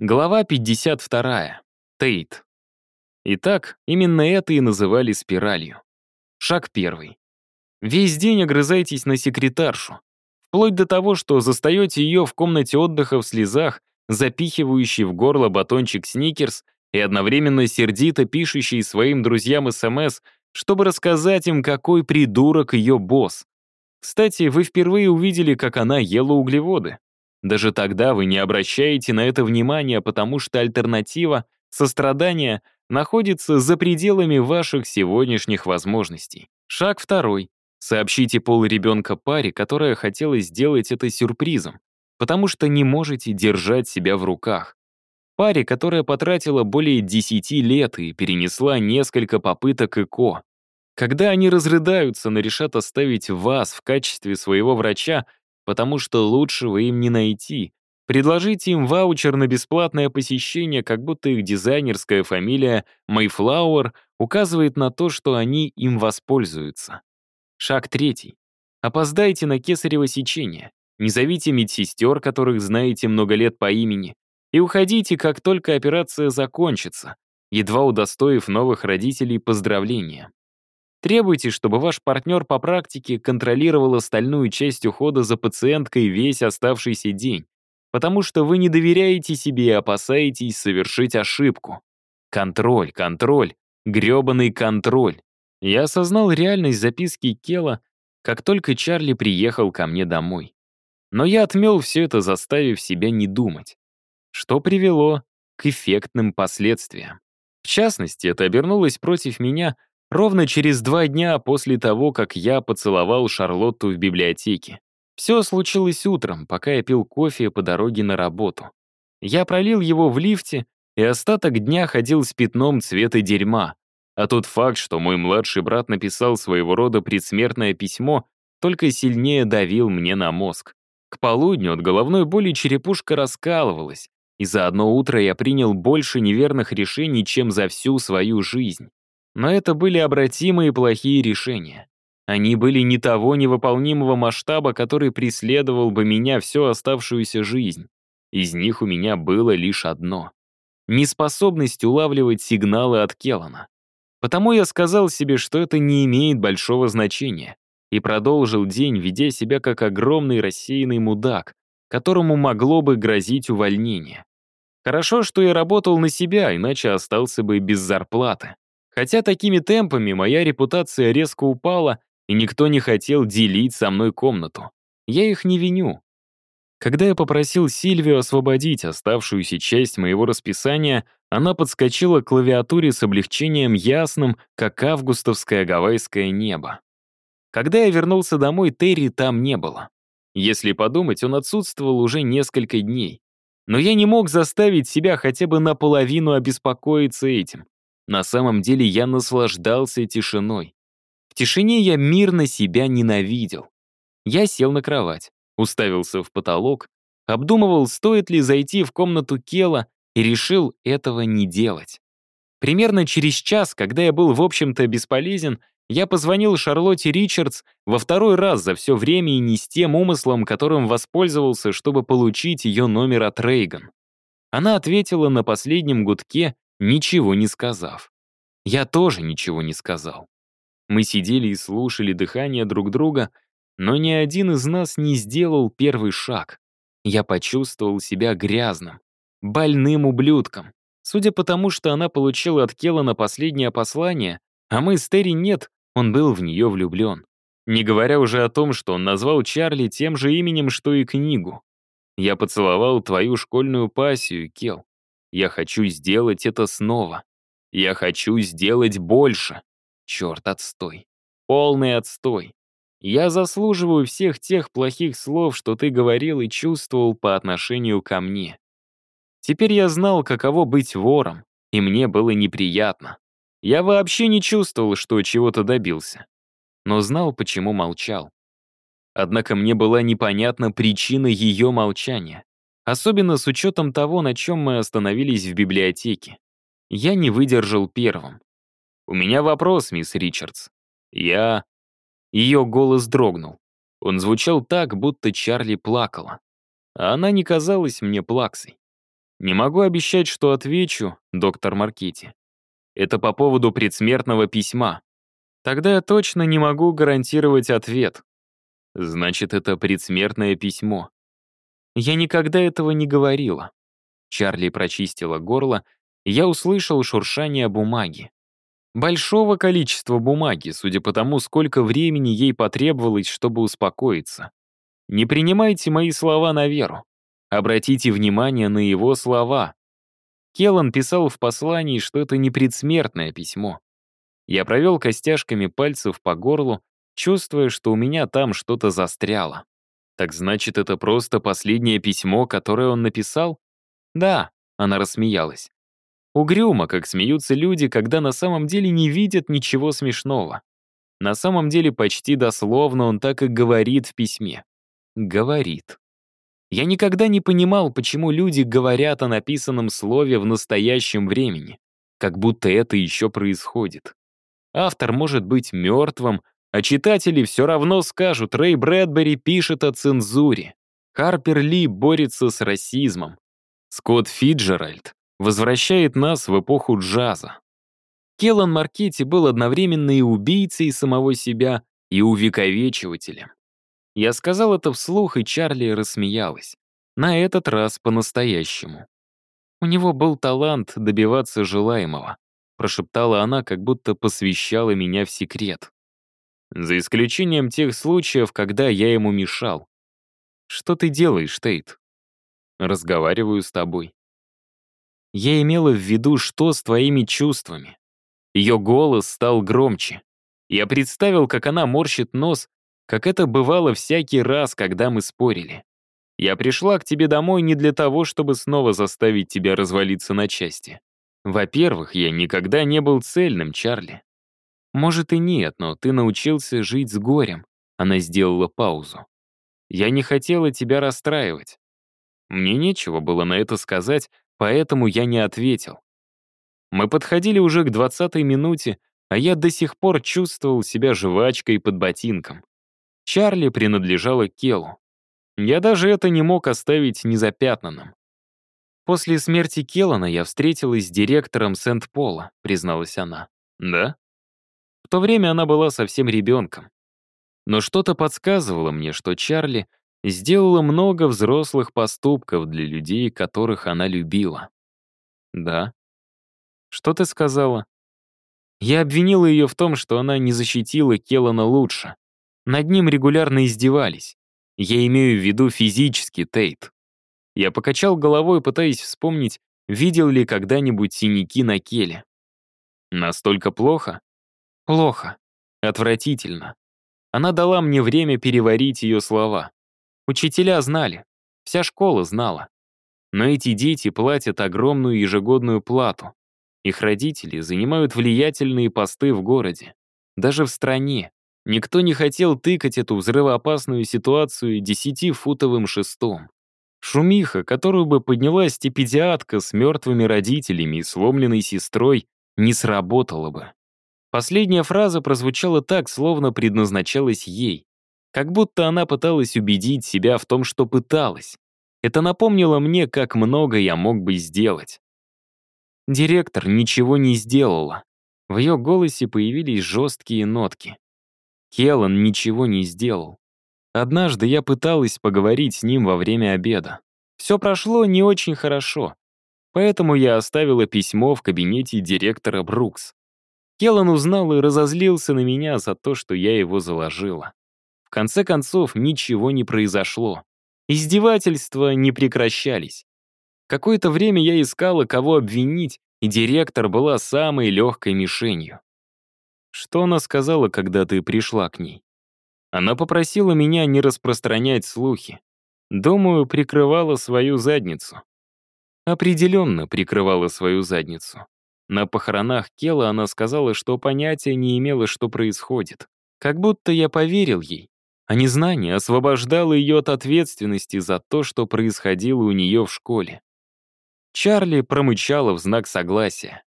Глава 52. Тейт. Итак, именно это и называли спиралью. Шаг первый. Весь день огрызайтесь на секретаршу. Вплоть до того, что застаете ее в комнате отдыха в слезах, запихивающей в горло батончик сникерс и одновременно сердито пишущий своим друзьям СМС, чтобы рассказать им, какой придурок ее босс. Кстати, вы впервые увидели, как она ела углеводы. Даже тогда вы не обращаете на это внимания, потому что альтернатива, сострадание, находится за пределами ваших сегодняшних возможностей. Шаг второй. Сообщите пол ребенка паре, которая хотела сделать это сюрпризом, потому что не можете держать себя в руках. Паре, которая потратила более 10 лет и перенесла несколько попыток ЭКО. Когда они разрыдаются, но решат оставить вас в качестве своего врача, потому что лучшего им не найти. Предложите им ваучер на бесплатное посещение, как будто их дизайнерская фамилия Mayflower указывает на то, что они им воспользуются. Шаг третий. Опоздайте на кесарево сечение. Не зовите медсестер, которых знаете много лет по имени, и уходите, как только операция закончится, едва удостоив новых родителей поздравления. Требуйте, чтобы ваш партнер по практике контролировал остальную часть ухода за пациенткой весь оставшийся день, потому что вы не доверяете себе и опасаетесь совершить ошибку. Контроль, контроль, грёбаный контроль. Я осознал реальность записки Кела, как только Чарли приехал ко мне домой. Но я отмел все это, заставив себя не думать. Что привело к эффектным последствиям. В частности, это обернулось против меня — Ровно через два дня после того, как я поцеловал Шарлотту в библиотеке. Все случилось утром, пока я пил кофе по дороге на работу. Я пролил его в лифте и остаток дня ходил с пятном цвета дерьма. А тот факт, что мой младший брат написал своего рода предсмертное письмо, только сильнее давил мне на мозг. К полудню от головной боли черепушка раскалывалась, и за одно утро я принял больше неверных решений, чем за всю свою жизнь. Но это были обратимые плохие решения. Они были не того невыполнимого масштаба, который преследовал бы меня всю оставшуюся жизнь. Из них у меня было лишь одно — неспособность улавливать сигналы от Келлана. Потому я сказал себе, что это не имеет большого значения, и продолжил день, ведя себя как огромный рассеянный мудак, которому могло бы грозить увольнение. Хорошо, что я работал на себя, иначе остался бы без зарплаты. Хотя такими темпами моя репутация резко упала, и никто не хотел делить со мной комнату. Я их не виню. Когда я попросил Сильвию освободить оставшуюся часть моего расписания, она подскочила к клавиатуре с облегчением ясным, как августовское гавайское небо. Когда я вернулся домой, Терри там не было. Если подумать, он отсутствовал уже несколько дней. Но я не мог заставить себя хотя бы наполовину обеспокоиться этим. На самом деле я наслаждался тишиной. В тишине я мирно себя ненавидел. Я сел на кровать, уставился в потолок, обдумывал, стоит ли зайти в комнату Кела, и решил этого не делать. Примерно через час, когда я был, в общем-то, бесполезен, я позвонил Шарлотте Ричардс во второй раз за все время и не с тем умыслом, которым воспользовался, чтобы получить ее номер от Рейган. Она ответила на последнем гудке ничего не сказав. Я тоже ничего не сказал. Мы сидели и слушали дыхание друг друга, но ни один из нас не сделал первый шаг. Я почувствовал себя грязным, больным ублюдком. Судя по тому, что она получила от Келлана последнее послание, а мы с Терри нет, он был в нее влюблен. Не говоря уже о том, что он назвал Чарли тем же именем, что и книгу. Я поцеловал твою школьную пассию, Кел. Я хочу сделать это снова. Я хочу сделать больше. Черт, отстой. Полный отстой. Я заслуживаю всех тех плохих слов, что ты говорил и чувствовал по отношению ко мне. Теперь я знал, каково быть вором, и мне было неприятно. Я вообще не чувствовал, что чего-то добился. Но знал, почему молчал. Однако мне была непонятна причина ее молчания. Особенно с учетом того, на чем мы остановились в библиотеке. Я не выдержал первым. «У меня вопрос, мисс Ричардс. Я...» Ее голос дрогнул. Он звучал так, будто Чарли плакала. А она не казалась мне плаксой. Не могу обещать, что отвечу, доктор Маркетти. Это по поводу предсмертного письма. Тогда я точно не могу гарантировать ответ. Значит, это предсмертное письмо. Я никогда этого не говорила. Чарли прочистила горло, и я услышал шуршание бумаги. Большого количества бумаги, судя по тому, сколько времени ей потребовалось, чтобы успокоиться. Не принимайте мои слова на веру. Обратите внимание на его слова. Келлан писал в послании, что это не предсмертное письмо. Я провел костяшками пальцев по горлу, чувствуя, что у меня там что-то застряло. Так значит, это просто последнее письмо, которое он написал? Да, она рассмеялась. Угрюмо, как смеются люди, когда на самом деле не видят ничего смешного. На самом деле почти дословно он так и говорит в письме. Говорит. Я никогда не понимал, почему люди говорят о написанном слове в настоящем времени, как будто это еще происходит. Автор может быть мертвым, а читатели все равно скажут, Рэй Брэдбери пишет о цензуре. Харпер Ли борется с расизмом. Скотт Фиджеральд возвращает нас в эпоху джаза. Келлан Маркетти был одновременно и убийцей самого себя, и увековечивателем. Я сказал это вслух, и Чарли рассмеялась. На этот раз по-настоящему. У него был талант добиваться желаемого, прошептала она, как будто посвящала меня в секрет. За исключением тех случаев, когда я ему мешал. Что ты делаешь, Тейт? Разговариваю с тобой. Я имела в виду, что с твоими чувствами. Ее голос стал громче. Я представил, как она морщит нос как это бывало всякий раз, когда мы спорили. Я пришла к тебе домой не для того, чтобы снова заставить тебя развалиться на части. Во-первых, я никогда не был цельным, Чарли. Может и нет, но ты научился жить с горем. Она сделала паузу. Я не хотела тебя расстраивать. Мне нечего было на это сказать, поэтому я не ответил. Мы подходили уже к двадцатой минуте, а я до сих пор чувствовал себя жвачкой под ботинком. Чарли принадлежала Келу. Я даже это не мог оставить незапятнанным. После смерти Келлана я встретилась с директором Сент-Пола, призналась она. Да? В то время она была совсем ребенком. Но что-то подсказывало мне, что Чарли сделала много взрослых поступков для людей, которых она любила. Да. Что ты сказала? Я обвинила ее в том, что она не защитила Келлана лучше. Над ним регулярно издевались. Я имею в виду физически, Тейт. Я покачал головой, пытаясь вспомнить, видел ли когда-нибудь синяки на келе. Настолько плохо? Плохо. Отвратительно. Она дала мне время переварить ее слова. Учителя знали. Вся школа знала. Но эти дети платят огромную ежегодную плату. Их родители занимают влиятельные посты в городе. Даже в стране. Никто не хотел тыкать эту взрывоопасную ситуацию десятифутовым шестом. Шумиха, которую бы подняла стипендиатка с мертвыми родителями и сломленной сестрой, не сработала бы. Последняя фраза прозвучала так, словно предназначалась ей. Как будто она пыталась убедить себя в том, что пыталась. Это напомнило мне, как много я мог бы сделать. Директор ничего не сделала. В ее голосе появились жесткие нотки. Келлан ничего не сделал. Однажды я пыталась поговорить с ним во время обеда. Все прошло не очень хорошо, поэтому я оставила письмо в кабинете директора Брукс. Келлан узнал и разозлился на меня за то, что я его заложила. В конце концов, ничего не произошло. Издевательства не прекращались. Какое-то время я искала, кого обвинить, и директор была самой легкой мишенью. Что она сказала, когда ты пришла к ней? Она попросила меня не распространять слухи. Думаю, прикрывала свою задницу. Определенно прикрывала свою задницу. На похоронах Кела она сказала, что понятия не имела, что происходит. Как будто я поверил ей. А незнание освобождало ее от ответственности за то, что происходило у нее в школе. Чарли промычала в знак согласия.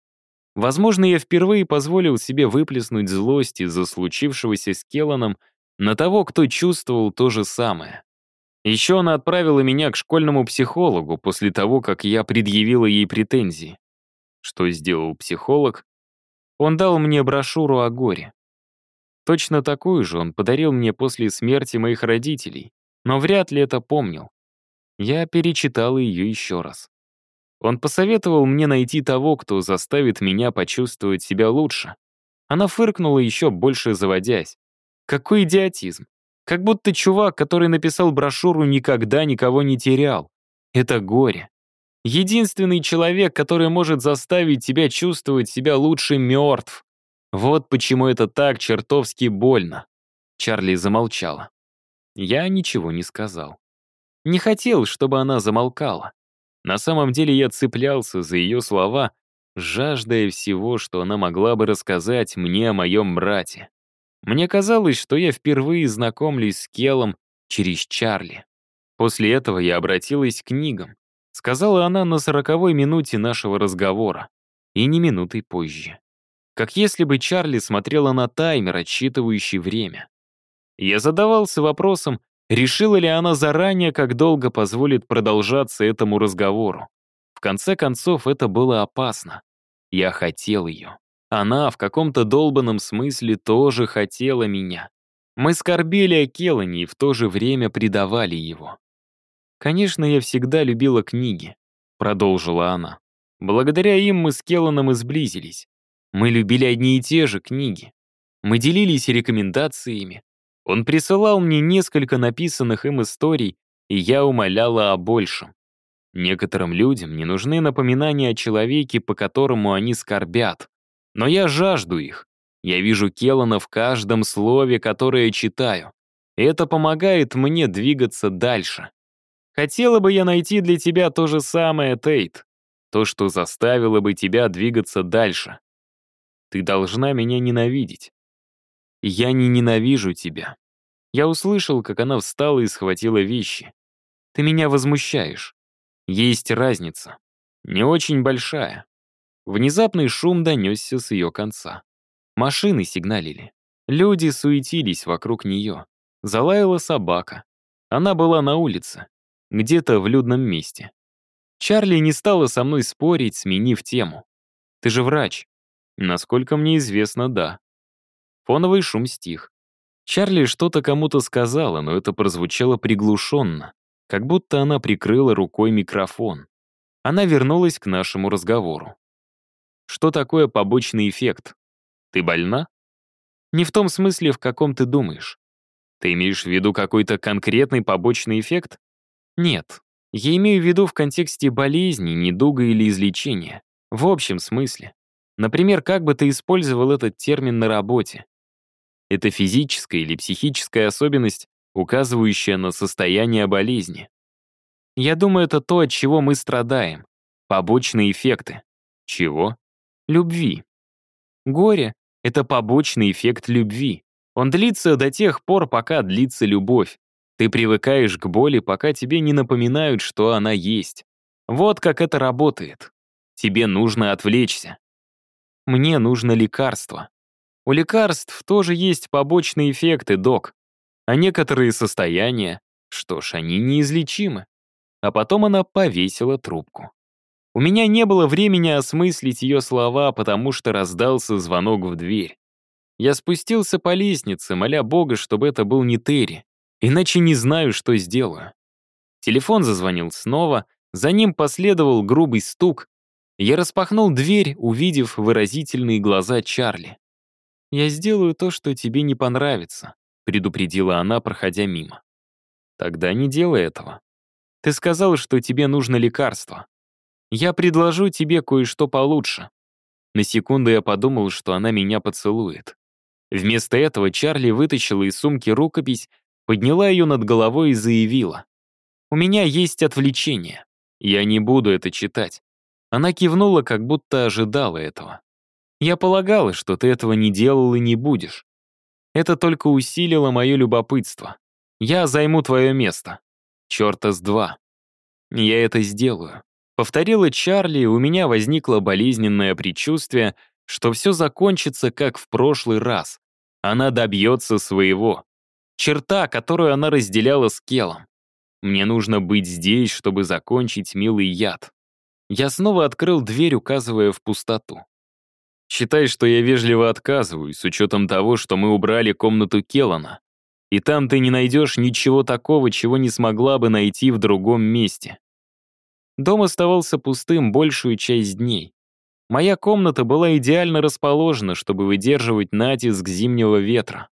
Возможно, я впервые позволил себе выплеснуть злость из-за случившегося с Келланом на того, кто чувствовал то же самое. Еще она отправила меня к школьному психологу после того, как я предъявила ей претензии. Что сделал психолог? Он дал мне брошюру о горе. Точно такую же он подарил мне после смерти моих родителей, но вряд ли это помнил. Я перечитал ее еще раз. Он посоветовал мне найти того, кто заставит меня почувствовать себя лучше. Она фыркнула еще больше заводясь. Какой идиотизм. Как будто чувак, который написал брошюру, никогда никого не терял. Это горе. Единственный человек, который может заставить тебя чувствовать себя лучше, мертв. Вот почему это так чертовски больно. Чарли замолчала. Я ничего не сказал. Не хотел, чтобы она замолкала. На самом деле я цеплялся за ее слова, жаждая всего, что она могла бы рассказать мне о моем брате. Мне казалось, что я впервые знакомлюсь с Келом через Чарли. После этого я обратилась к книгам. Сказала она на сороковой минуте нашего разговора. И не минутой позже. Как если бы Чарли смотрела на таймер, отсчитывающий время. Я задавался вопросом, решила ли она заранее, как долго позволит продолжаться этому разговору. В конце концов, это было опасно. Я хотел ее. Она в каком-то долбанном смысле тоже хотела меня. Мы скорбели о Келлане и в то же время предавали его. «Конечно, я всегда любила книги», — продолжила она. «Благодаря им мы с Келланом и сблизились. Мы любили одни и те же книги. Мы делились рекомендациями. Он присылал мне несколько написанных им историй, и я умоляла о большем. Некоторым людям не нужны напоминания о человеке, по которому они скорбят. Но я жажду их. Я вижу Келлана в каждом слове, которое читаю. Это помогает мне двигаться дальше. Хотела бы я найти для тебя то же самое, Тейт. То, что заставило бы тебя двигаться дальше. Ты должна меня ненавидеть. Я не ненавижу тебя. Я услышал, как она встала и схватила вещи. Ты меня возмущаешь. Есть разница. Не очень большая. Внезапный шум донесся с ее конца. Машины сигналили. Люди суетились вокруг нее. Залаяла собака. Она была на улице, где-то в людном месте. Чарли не стала со мной спорить, сменив тему. «Ты же врач». Насколько мне известно, да. Фоновый шум стих. Чарли что-то кому-то сказала, но это прозвучало приглушенно, как будто она прикрыла рукой микрофон. Она вернулась к нашему разговору. Что такое побочный эффект? Ты больна? Не в том смысле, в каком ты думаешь. Ты имеешь в виду какой-то конкретный побочный эффект? Нет. Я имею в виду в контексте болезни, недуга или излечения. В общем смысле. Например, как бы ты использовал этот термин на работе? Это физическая или психическая особенность, указывающая на состояние болезни. Я думаю, это то, от чего мы страдаем. Побочные эффекты. Чего? любви. Горе — это побочный эффект любви. Он длится до тех пор, пока длится любовь. Ты привыкаешь к боли, пока тебе не напоминают, что она есть. Вот как это работает. Тебе нужно отвлечься. Мне нужно лекарство. У лекарств тоже есть побочные эффекты, док. А некоторые состояния, что ж, они неизлечимы. А потом она повесила трубку. У меня не было времени осмыслить ее слова, потому что раздался звонок в дверь. Я спустился по лестнице, моля Бога, чтобы это был не Терри, иначе не знаю, что сделаю. Телефон зазвонил снова, за ним последовал грубый стук. Я распахнул дверь, увидев выразительные глаза Чарли. «Я сделаю то, что тебе не понравится», — предупредила она, проходя мимо. «Тогда не делай этого. Ты сказал, что тебе нужно лекарство. Я предложу тебе кое-что получше». На секунду я подумал, что она меня поцелует. Вместо этого Чарли вытащила из сумки рукопись, подняла ее над головой и заявила. «У меня есть отвлечение. Я не буду это читать». Она кивнула, как будто ожидала этого. «Я полагала, что ты этого не делал и не будешь. Это только усилило мое любопытство. Я займу твое место. Черта с два. Я это сделаю. Повторила Чарли, и у меня возникло болезненное предчувствие, что все закончится, как в прошлый раз. Она добьется своего. Черта, которую она разделяла с Келом. Мне нужно быть здесь, чтобы закончить милый яд. Я снова открыл дверь, указывая в пустоту. Считай, что я вежливо отказываюсь, с учетом того, что мы убрали комнату Келлана. И там ты не найдешь ничего такого, чего не смогла бы найти в другом месте. Дом оставался пустым большую часть дней. Моя комната была идеально расположена, чтобы выдерживать натиск зимнего ветра.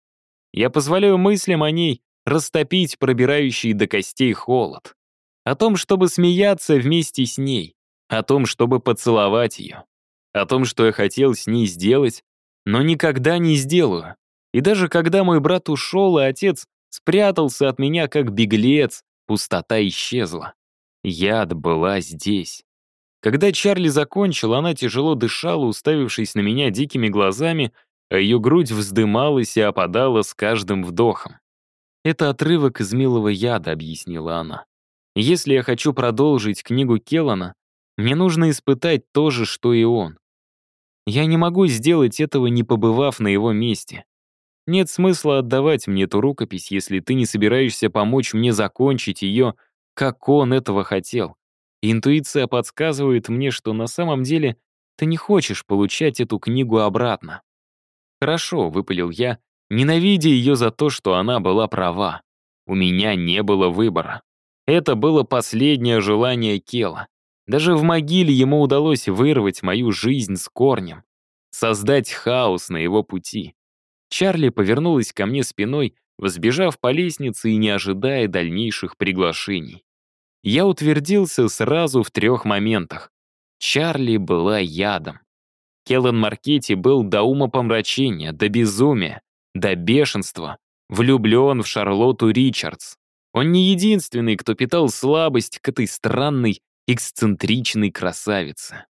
Я позволяю мыслям о ней растопить пробирающий до костей холод. О том, чтобы смеяться вместе с ней. О том, чтобы поцеловать ее. О том, что я хотел с ней сделать, но никогда не сделаю. И даже когда мой брат ушел, и отец спрятался от меня как беглец, пустота исчезла. Яд была здесь. Когда Чарли закончил, она тяжело дышала, уставившись на меня дикими глазами, а ее грудь вздымалась и опадала с каждым вдохом. «Это отрывок из «Милого яда», — объяснила она. «Если я хочу продолжить книгу Келлана, мне нужно испытать то же, что и он. Я не могу сделать этого, не побывав на его месте. Нет смысла отдавать мне эту рукопись, если ты не собираешься помочь мне закончить ее, как он этого хотел. интуиция подсказывает мне, что на самом деле ты не хочешь получать эту книгу обратно. «Хорошо», — выпалил я, ненавидя ее за то, что она была права. У меня не было выбора. Это было последнее желание Кела. Даже в могиле ему удалось вырвать мою жизнь с корнем, создать хаос на его пути. Чарли повернулась ко мне спиной, взбежав по лестнице и не ожидая дальнейших приглашений. Я утвердился сразу в трех моментах. Чарли была ядом. Келлен Маркетти был до ума помрачения, до безумия, до бешенства, влюблен в Шарлотту Ричардс. Он не единственный, кто питал слабость к этой странной, эксцентричной красавице.